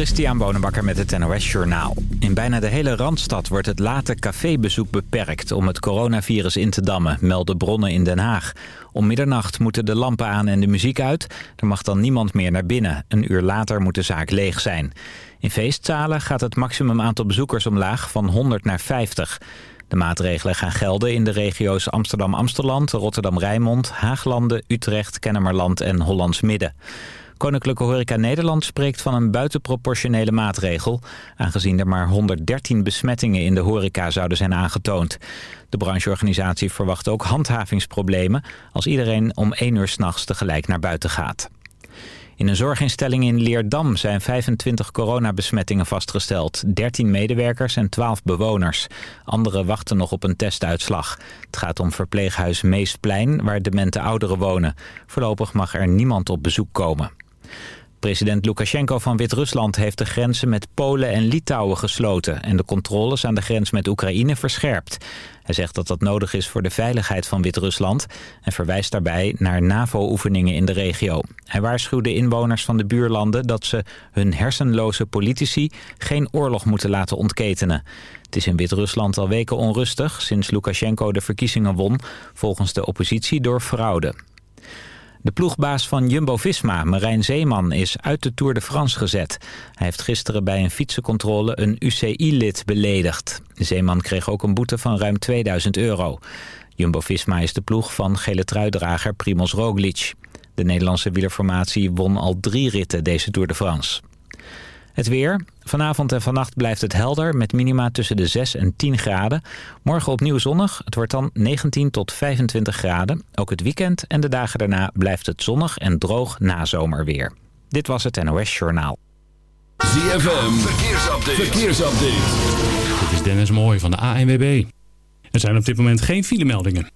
Christian Bonenbakker met het NOS Journaal. In bijna de hele Randstad wordt het late cafébezoek beperkt... om het coronavirus in te dammen, melden bronnen in Den Haag. Om middernacht moeten de lampen aan en de muziek uit. Er mag dan niemand meer naar binnen. Een uur later moet de zaak leeg zijn. In feestzalen gaat het maximum aantal bezoekers omlaag van 100 naar 50. De maatregelen gaan gelden in de regio's Amsterdam-Amsteland, Rotterdam-Rijnmond... Haaglanden, Utrecht, Kennemerland en Hollands Midden. Koninklijke Horeca Nederland spreekt van een buitenproportionele maatregel... aangezien er maar 113 besmettingen in de horeca zouden zijn aangetoond. De brancheorganisatie verwacht ook handhavingsproblemen... als iedereen om 1 uur s'nachts tegelijk naar buiten gaat. In een zorginstelling in Leerdam zijn 25 coronabesmettingen vastgesteld. 13 medewerkers en 12 bewoners. Anderen wachten nog op een testuitslag. Het gaat om verpleeghuis Meestplein, waar demente ouderen wonen. Voorlopig mag er niemand op bezoek komen. President Lukashenko van Wit-Rusland heeft de grenzen met Polen en Litouwen gesloten... en de controles aan de grens met Oekraïne verscherpt. Hij zegt dat dat nodig is voor de veiligheid van Wit-Rusland... en verwijst daarbij naar NAVO-oefeningen in de regio. Hij waarschuwde inwoners van de buurlanden dat ze hun hersenloze politici... geen oorlog moeten laten ontketenen. Het is in Wit-Rusland al weken onrustig sinds Lukashenko de verkiezingen won... volgens de oppositie door fraude. De ploegbaas van Jumbo-Visma, Marijn Zeeman, is uit de Tour de France gezet. Hij heeft gisteren bij een fietsencontrole een UCI-lid beledigd. Zeeman kreeg ook een boete van ruim 2000 euro. Jumbo-Visma is de ploeg van gele truidrager Primoz Roglic. De Nederlandse wielerformatie won al drie ritten deze Tour de France. Het weer. Vanavond en vannacht blijft het helder met minima tussen de 6 en 10 graden. Morgen opnieuw zonnig. Het wordt dan 19 tot 25 graden. Ook het weekend en de dagen daarna blijft het zonnig en droog na zomerweer. Dit was het NOS Journaal. ZFM. Verkeersupdate. Verkeersupdate. Dit is Dennis Mooij van de ANWB. Er zijn op dit moment geen filemeldingen.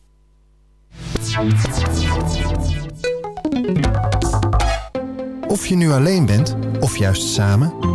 Of je nu alleen bent, of juist samen...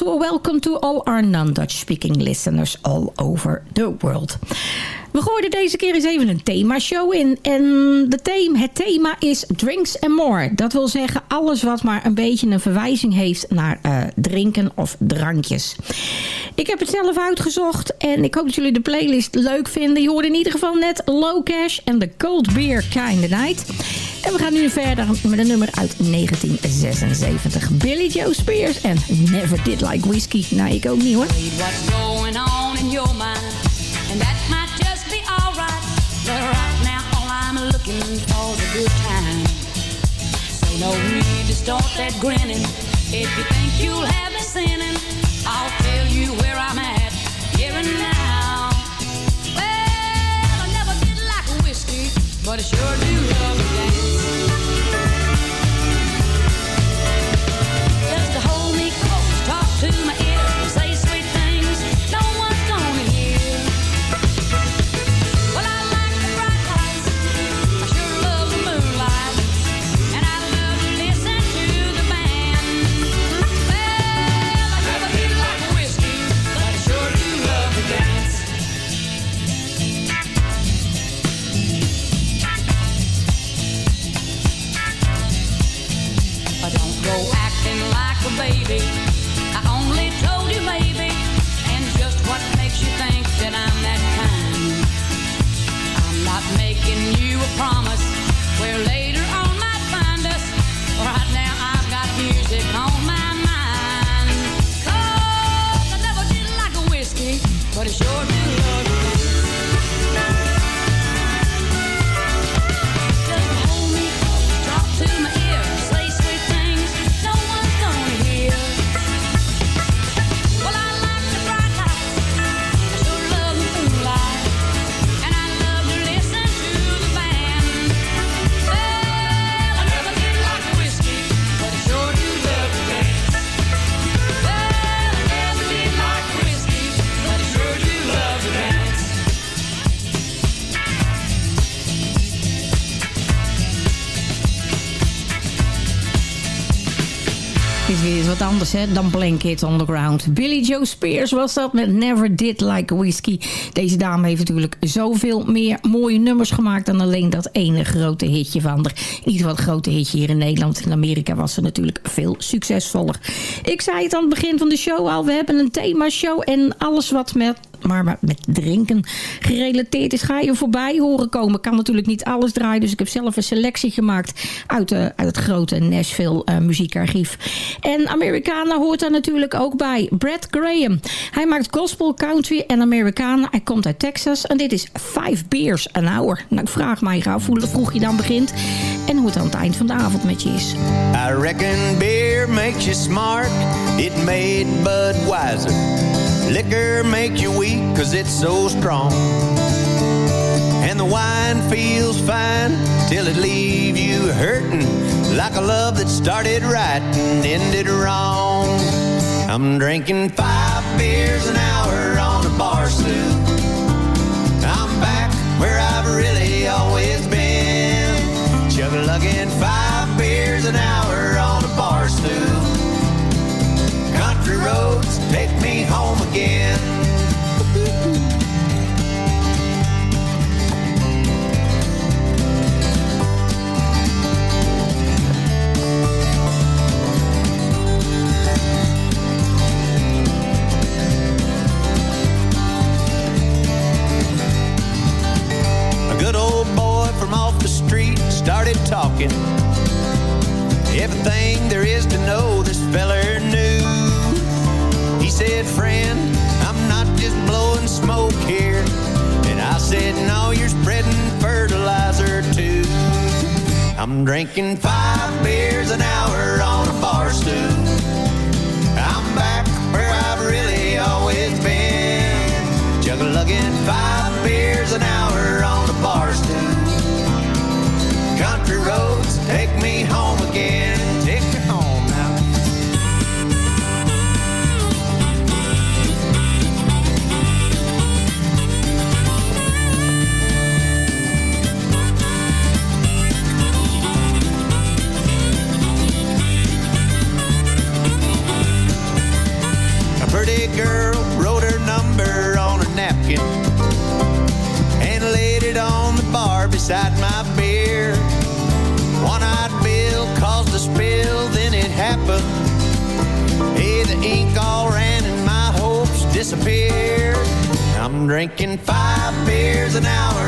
Also welcome to all our non-Dutch speaking listeners all over the world. We gooiden deze keer eens even een themashow in. En de thema, het thema is Drinks and More. Dat wil zeggen alles wat maar een beetje een verwijzing heeft naar eh, drinken of drankjes. Ik heb het zelf uitgezocht en ik hoop dat jullie de playlist leuk vinden. Je hoorde in ieder geval net Low Cash en The Cold Beer Kind of Night. En we gaan nu verder met een nummer uit 1976. Billy Joe Spears en Never Did Like Whiskey. Nou, ik ook niet hoor. And that might just be alright. But right now, all I'm looking for is a good time. So no need to start that. If you think you'll have me sinning, but I sure do love dan Blanket on the Ground. Billy Joe Spears was dat met Never Did Like Whiskey. Deze dame heeft natuurlijk zoveel meer mooie nummers gemaakt... dan alleen dat ene grote hitje van haar. Geval het grote hitje hier in Nederland. In Amerika was ze natuurlijk veel succesvoller. Ik zei het aan het begin van de show al. We hebben een themashow en alles wat met maar met- drinken gerelateerd is, ga je voorbij horen komen. Kan natuurlijk niet alles draaien, dus ik heb zelf een selectie gemaakt uit, eh, uit het grote Nashville eh, muziekarchief. En Americana hoort daar natuurlijk ook bij. Brad Graham. Hij maakt gospel, country en Americana. Hij komt uit Texas en dit is Five Beers an Hour. Nou, ik vraag mij af hoe vroeg je dan begint en hoe het aan het eind van de avond met je is. I reckon beer makes you smart. It made Budweiser. Liquor make you weak cause it's so strong. And the wine feels fine till it leaves you hurting. Like a love that started right and ended wrong. I'm drinking five beers an hour on a bar stool. I'm back where I've really always been. Chug-a-lugging five beers an hour street started talking. Everything there is to know, this feller knew. He said, friend, I'm not just blowing smoke here. And I said, no, you're spreading fertilizer too. I'm drinking five beers an hour on a bar stool. I'm back where I've really always been. Juggalugging five beers an hour on a bar stool country roads take me drinking five beers an hour.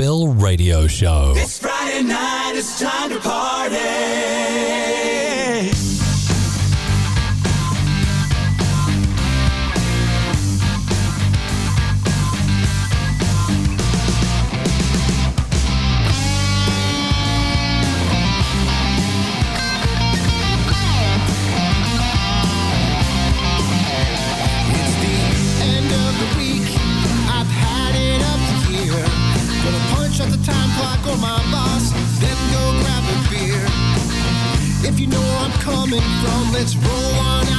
Bill Radio Show. It's Friday night, it's time to party. coming from. Let's roll on.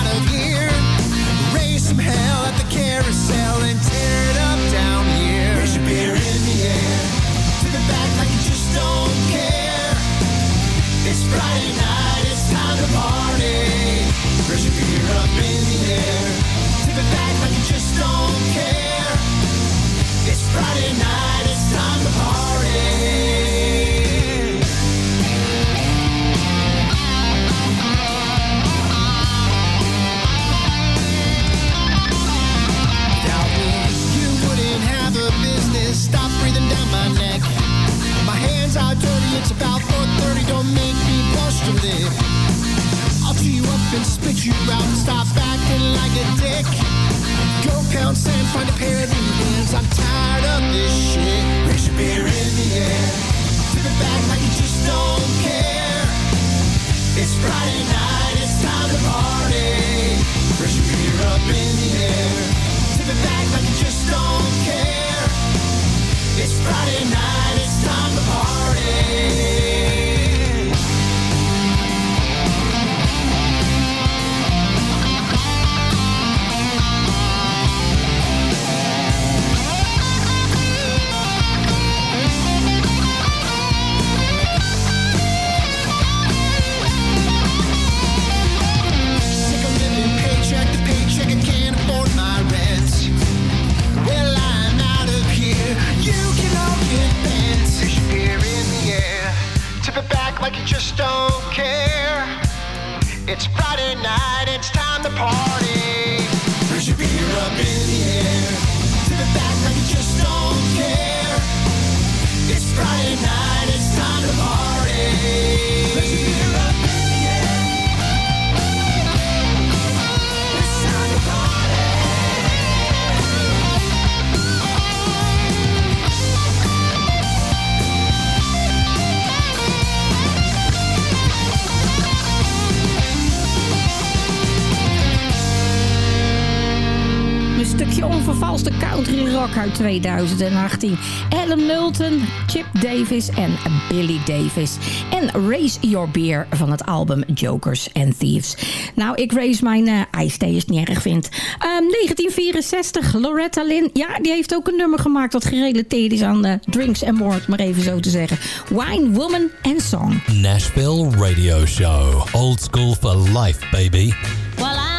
Was de country rock uit 2018. Adam Milton, Chip Davis en Billy Davis. En Raise Your Beer van het album Jokers and Thieves. Nou, ik raise mijn uh, ijsthee als het niet erg vind. Um, 1964, Loretta Lynn. Ja, die heeft ook een nummer gemaakt dat gerelateerd is aan uh, drinks and more, maar even zo te zeggen. Wine, Woman and Song. Nashville Radio Show. Old school for life, baby. Well,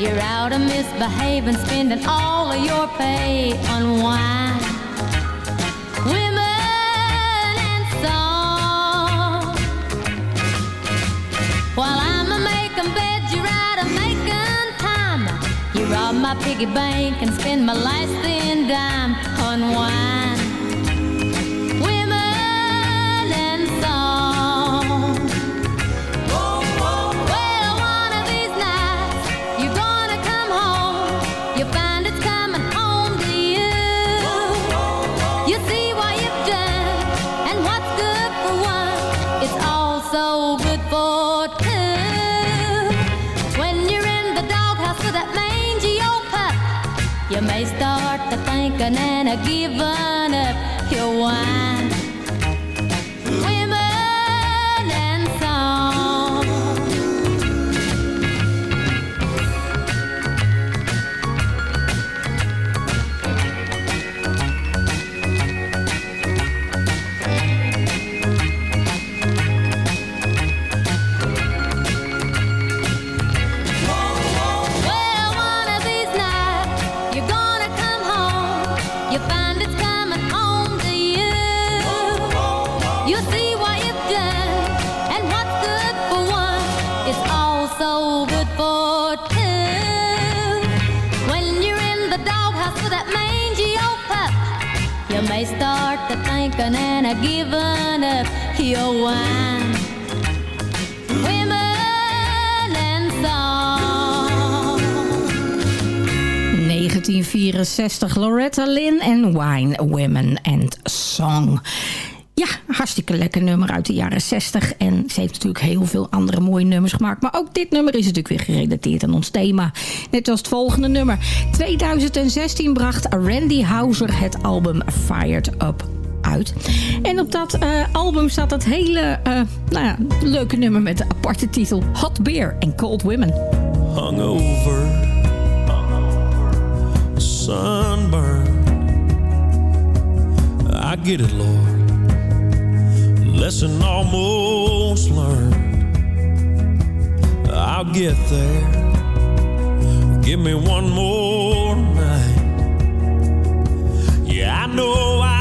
You're out and misbehaving, spending all of your pay on wine, women, and song. While I'm a making beds, you're out a making time. You rob my piggy bank and spend my last thin dime on wine. And a giving 1964, Loretta Lynn en Wine, Women and Song. Ja, hartstikke lekker nummer uit de jaren 60. En ze heeft natuurlijk heel veel andere mooie nummers gemaakt. Maar ook dit nummer is natuurlijk weer gerelateerd aan ons thema. Net als het volgende nummer. 2016 bracht Randy Houser het album Fired Up uit. En op dat eh, album staat dat hele eh, nou ja, leuke nummer met de aparte titel Hot Beer and Cold Women. hungover, sunburn. I get it, Lord. Lesson almost learned. I'll get there. Give me one more night. Yeah, I know, I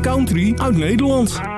country uit Nederland.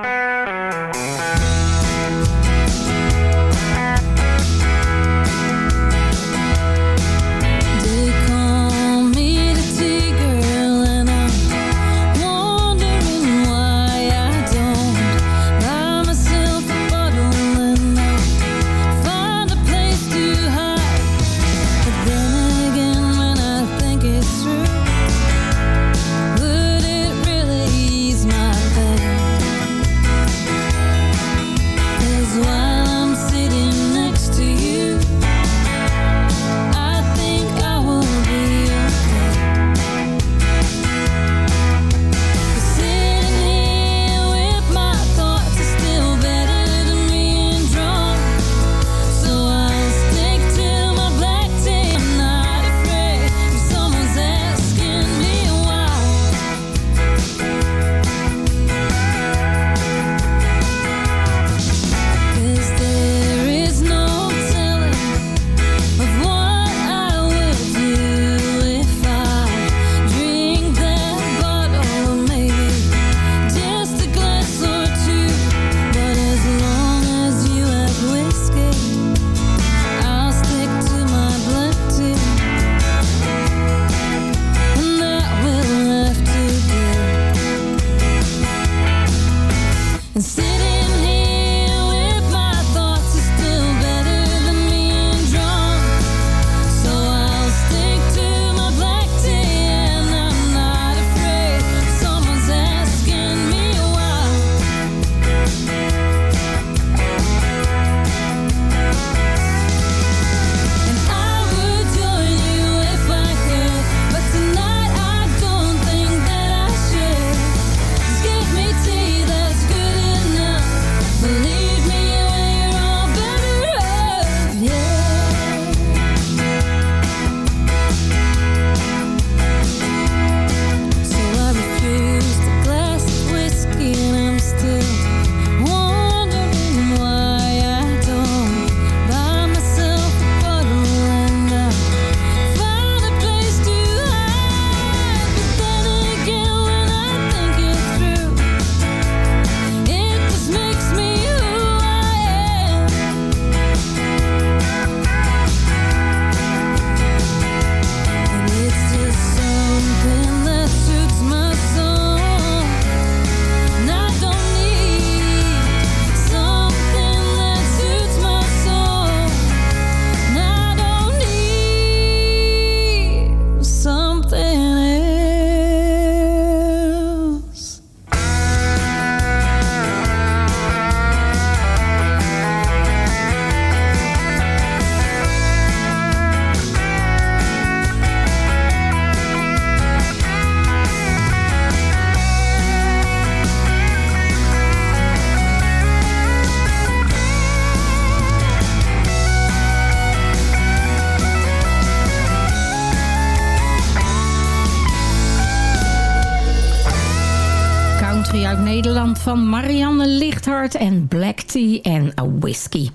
van Marianne Lichthart en Black Tea en eh, Whiskey.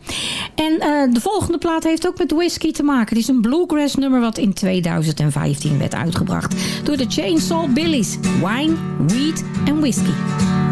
En eh, de volgende plaat heeft ook met whisky te maken. Het is een bluegrass nummer wat in 2015 werd uitgebracht door de Chainsaw Billies. Wine, Weed en Whiskey.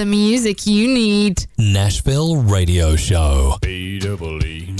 the music you need. Nashville Radio Show. B-double-E.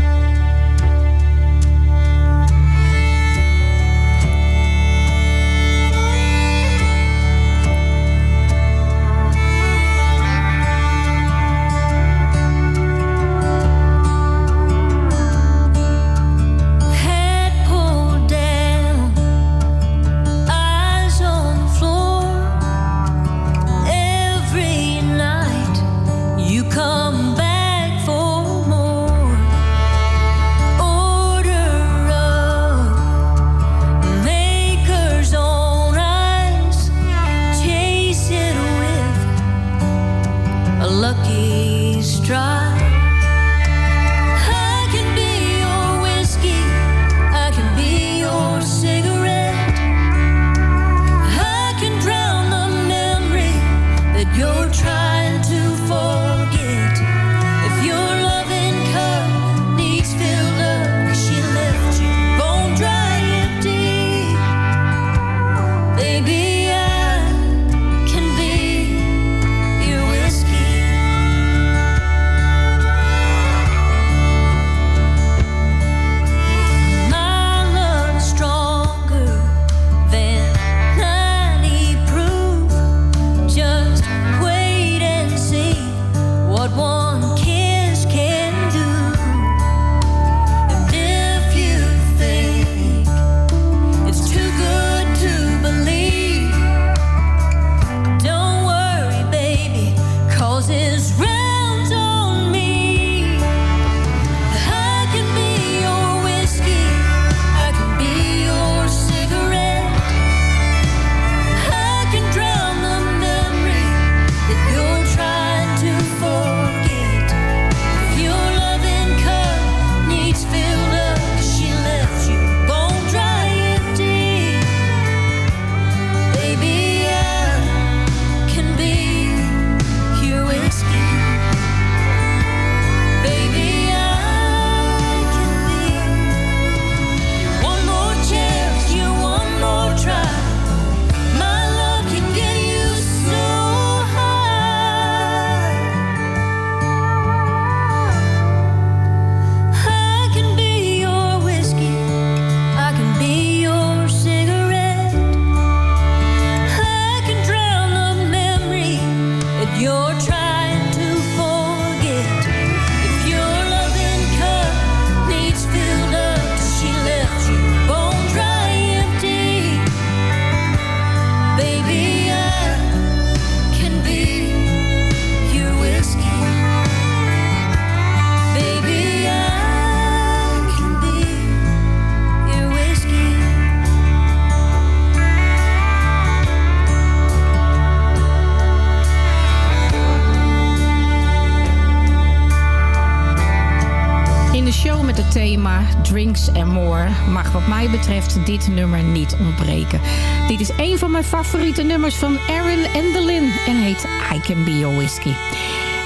Dit nummer niet ontbreken. Dit is een van mijn favoriete nummers van Aaron Endelin en heet I Can Be Your Whiskey.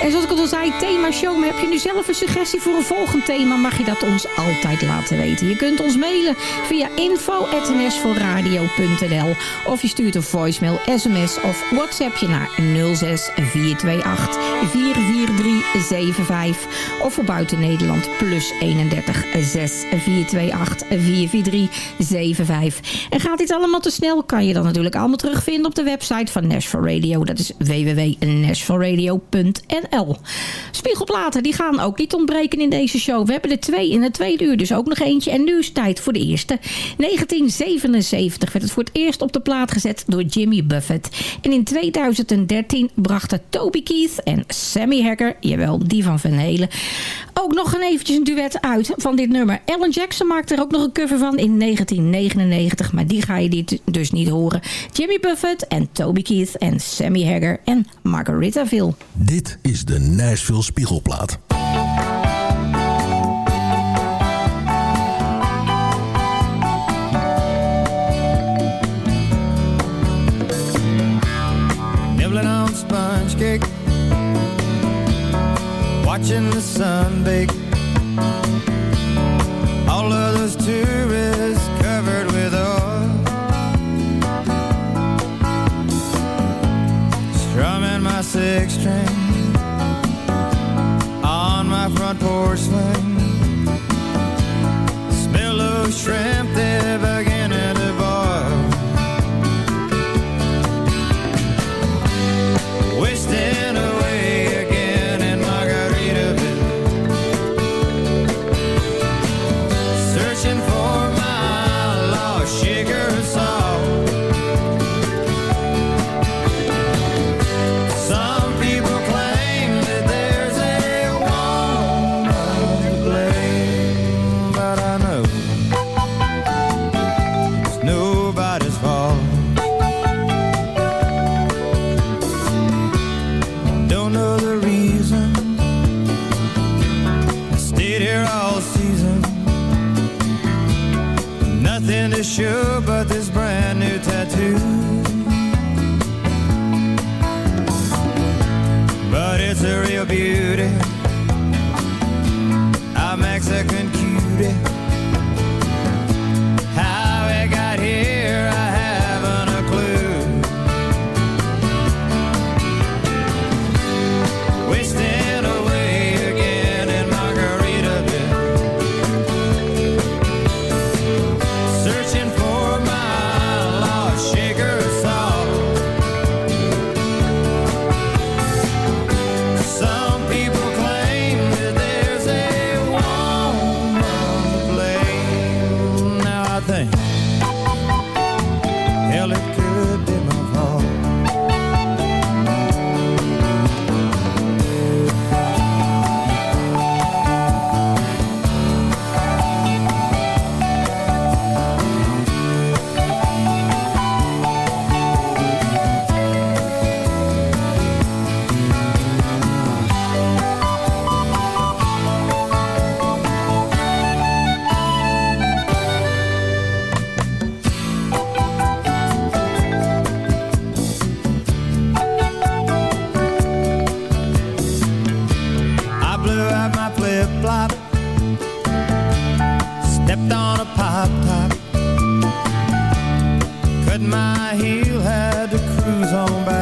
En zoals ik al zei, thema show. Maar heb je nu zelf een suggestie voor een volgend thema... mag je dat ons altijd laten weten. Je kunt ons mailen via info.nsvoorradio.nl Of je stuurt een voicemail, sms of whatsapp je naar 06 428 44375. Of voor buiten Nederland plus 31 6 428 44375. En gaat dit allemaal te snel... kan je dan natuurlijk allemaal terugvinden op de website van Nashville Radio. Dat is www.nashvilleradio.nl Spiegelplaten die gaan ook niet ontbreken in deze show. We hebben er twee in het tweede uur, dus ook nog eentje. En nu is tijd voor de eerste. 1977 werd het voor het eerst op de plaat gezet door Jimmy Buffett. En in 2013 brachten Toby Keith en Sammy Hagar, jawel, die van Van Halen, ook nog een eventjes een duet uit van dit nummer. Alan Jackson maakte er ook nog een cover van in 1999, maar die ga je dit dus niet horen. Jimmy Buffett en Toby Keith en Sammy Hagar en Margaritaville. Dit is de Nashville Spiegelplaat. Nibbling on sponge cake. Watching the sun bake. All of those tourists covered with oil. Strumming my six string smell of shrimp on back.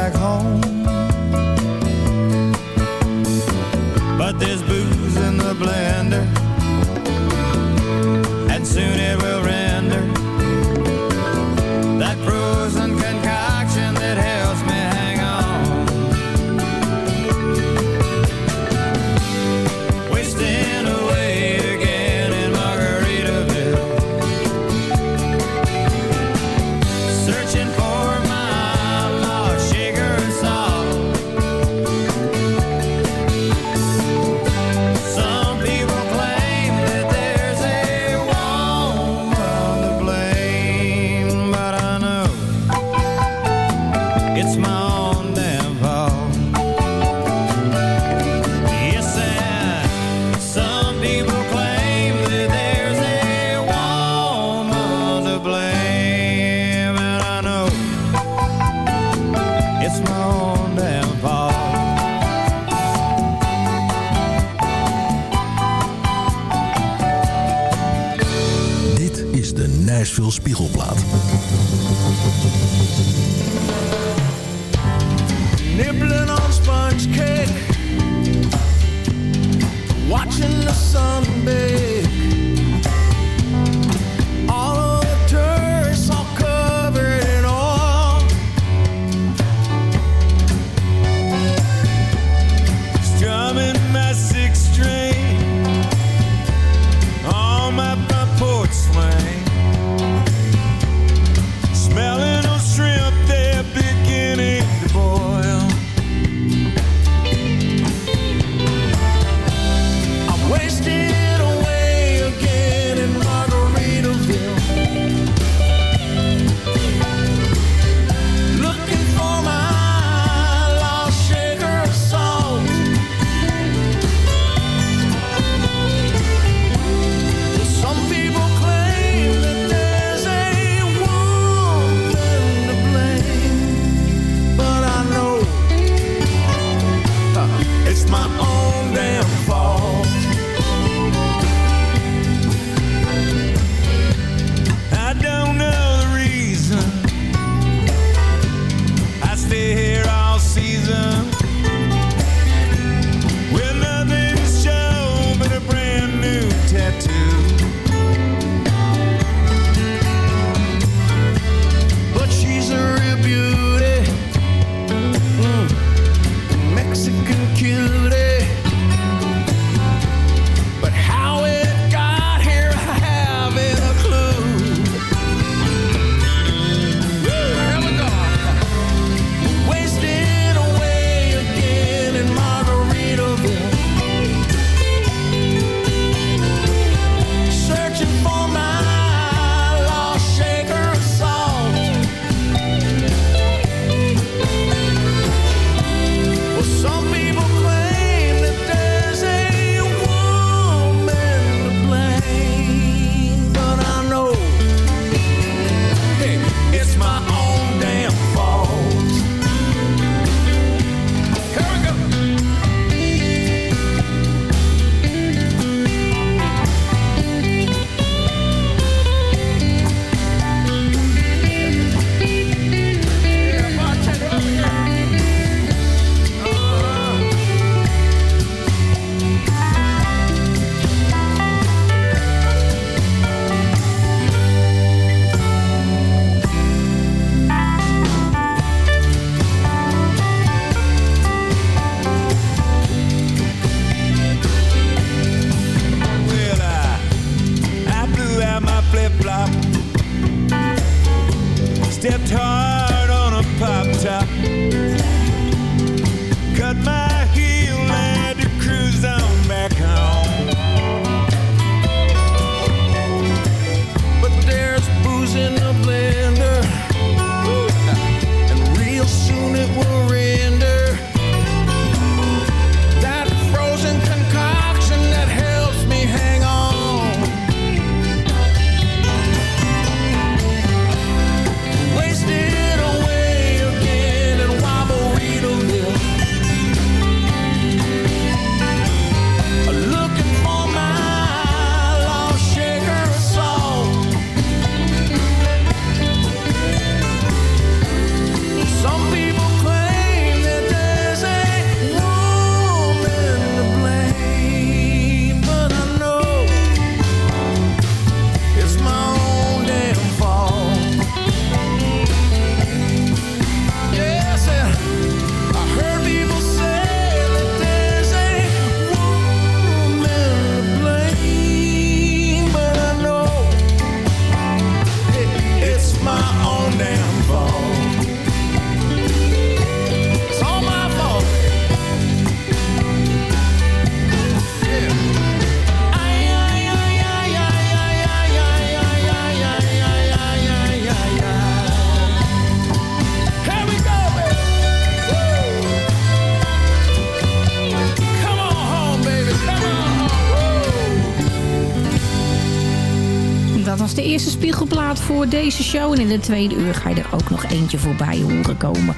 de eerste spiegelplaat voor deze show. En in de tweede uur ga je er ook nog eentje voorbij horen komen.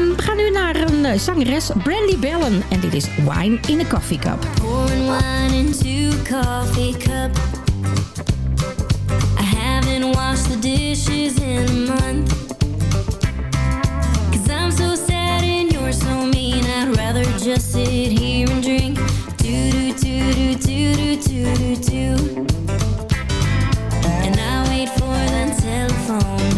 Um, we gaan nu naar een eh, zangeres, Brandy Bellen. En dit is Wine in a Coffee Cup. Pouring wine into coffee cup. I haven't washed the dishes in a month. Cause I'm so sad and you're so mean. I'd rather just sit here and drink. Do do do do do do do do do. Oh.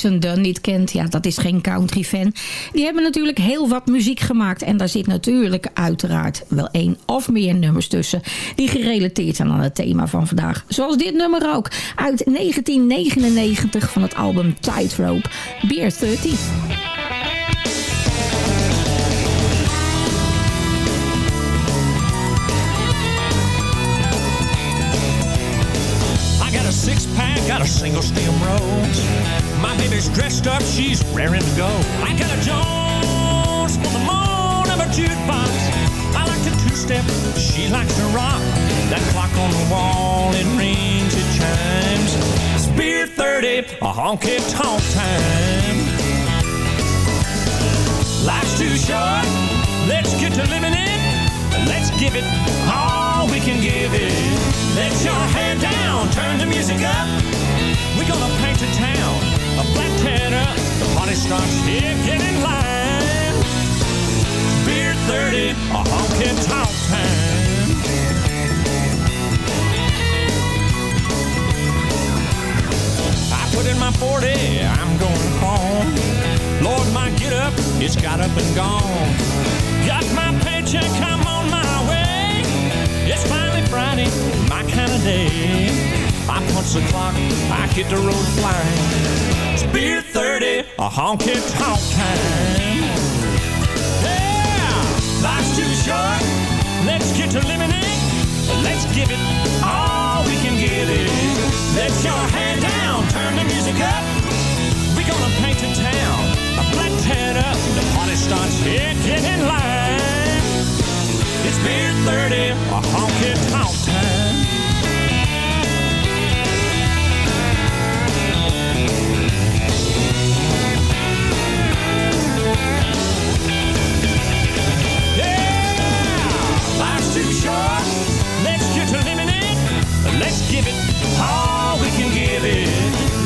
Dunn niet kent, ja, dat is geen country fan. Die hebben natuurlijk heel wat muziek gemaakt. En daar zit natuurlijk uiteraard wel één of meer nummers tussen... die gerelateerd zijn aan het thema van vandaag. Zoals dit nummer ook, uit 1999 van het album Tightrope, Beer 30. Single stem rose. My baby's dressed up, she's raring to go. I got a Jones for the moan of a jukebox. I like to two step, she likes to rock. That clock on the wall, it rings, it chimes. Beer 30, a honky tonk time. Life's too short, let's get to living it. Let's give it all we can give it. Let your hair down, turn the music up. Gonna paint the town a black tanner. The party starts here, get in line. Beer 30, a honky tonk time. I put in my 40, I'm going home. Lord, my get up, it's got up and gone. Got my paycheck, I'm on my way. It's finally Friday, my kind of day. I punch the clock, I hit the road flying. It's beer 30, a honky tonk time. Yeah, life's too short, let's get to it. Let's give it all we can give it. Let your hair down, turn the music up. We're gonna paint the town a black tanner. The party starts here, get in line. It's beer 30, a honky tonk time. Let's living it. Let's give it all we can give it.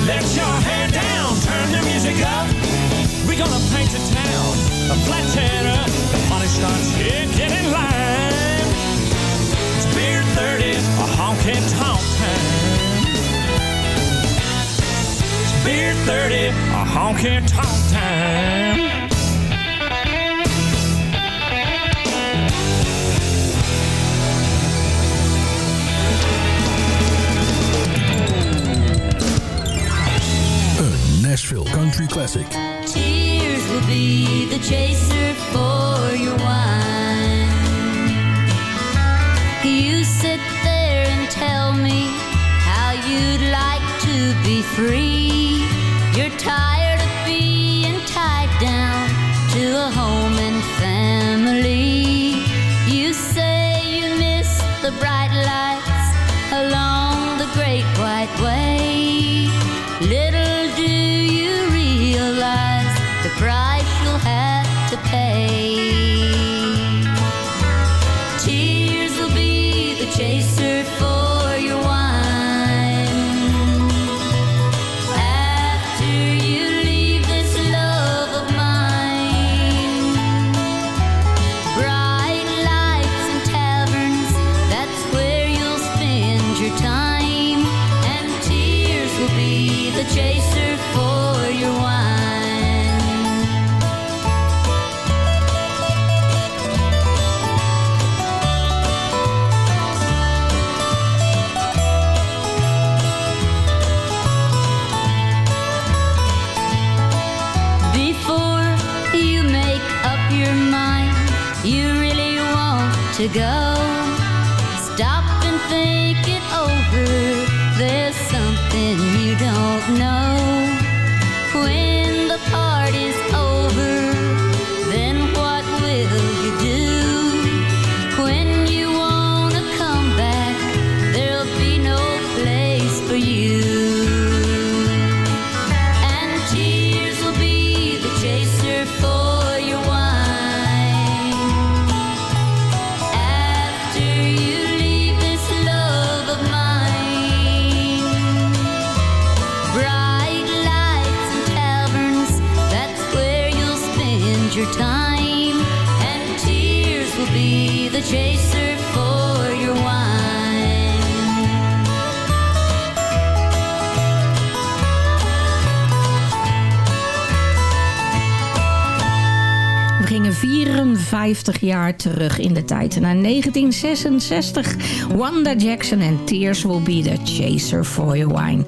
Let your hair down, turn the music up. We're gonna paint the town a flat tanner. The party starts here, get in line. It's beer 30, a honky tonk time. It's beer 30, a honky tonk time. Nashville Country Classic. Tears will be the chaser for your wine. You sit there and tell me how you'd like to be free. You're tired of being tied down to a home and family. You say you miss the bright 50 jaar terug in de tijd. Naar 1966, Wanda Jackson en Tears Will Be The Chaser For Your Wine.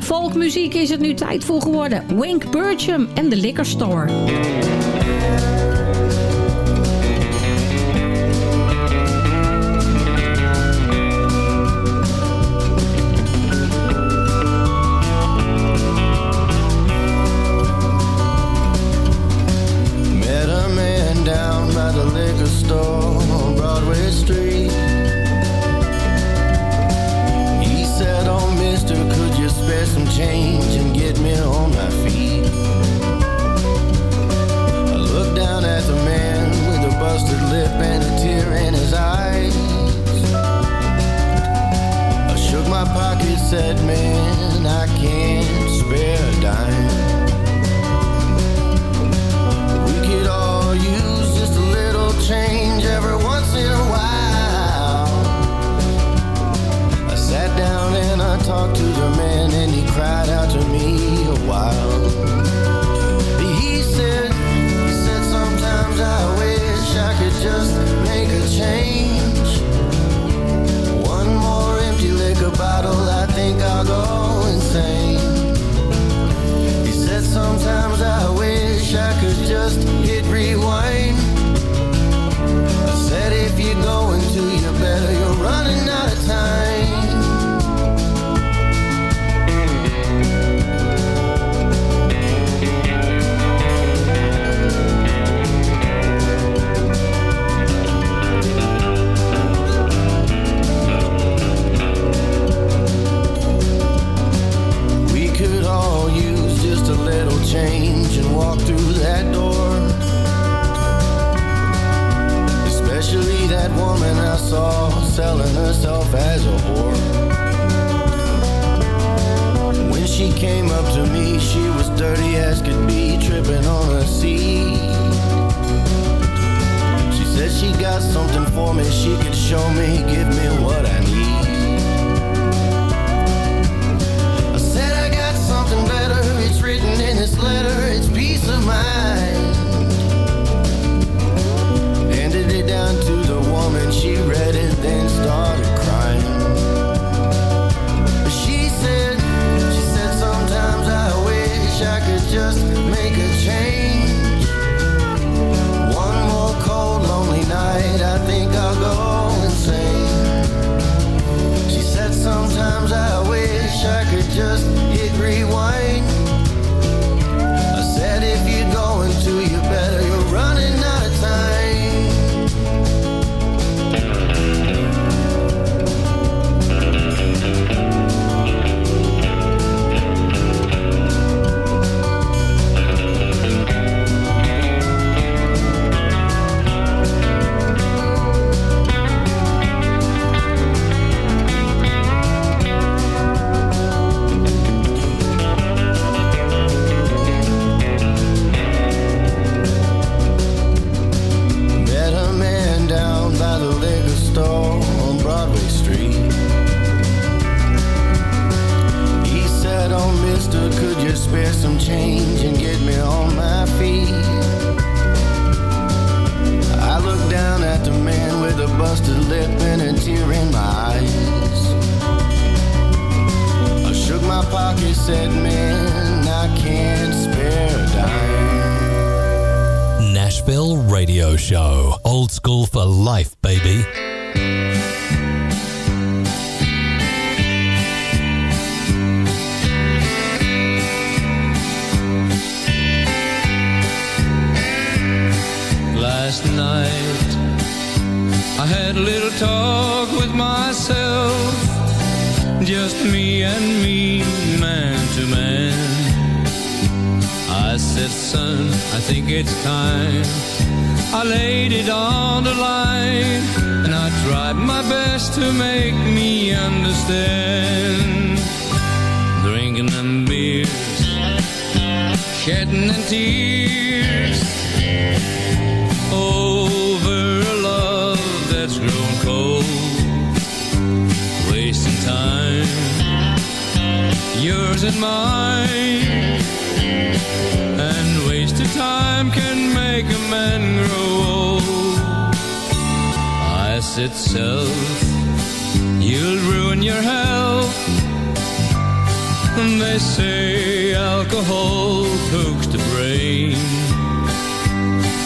Volkmuziek is het nu tijd voor geworden. Wink Burcham en The Liquor Store.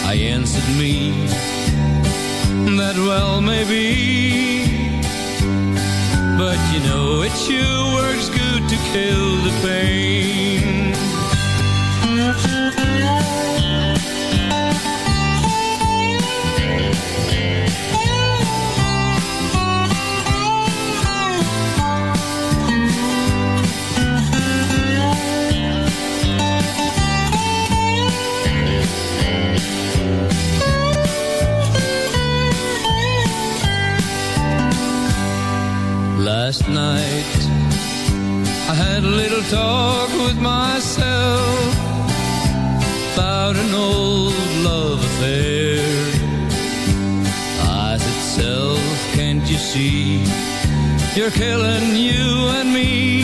I answered me that well maybe but you know it sure works good to kill the pain little talk with myself about an old love affair. I said, self, can't you see you're killing you and me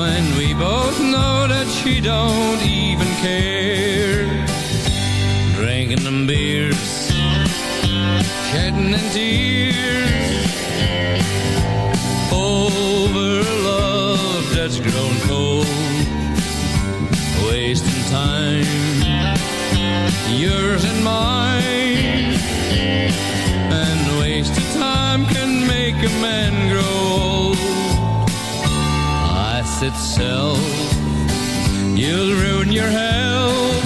when we both know that she don't even care. Drinking them beers, shedding and tears that's grown cold, wasting time, yours and mine, and wasted time can make a man grow old. I said, self, you'll ruin your health.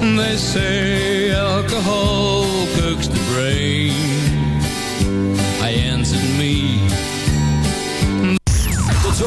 They say alcohol cooks the brain.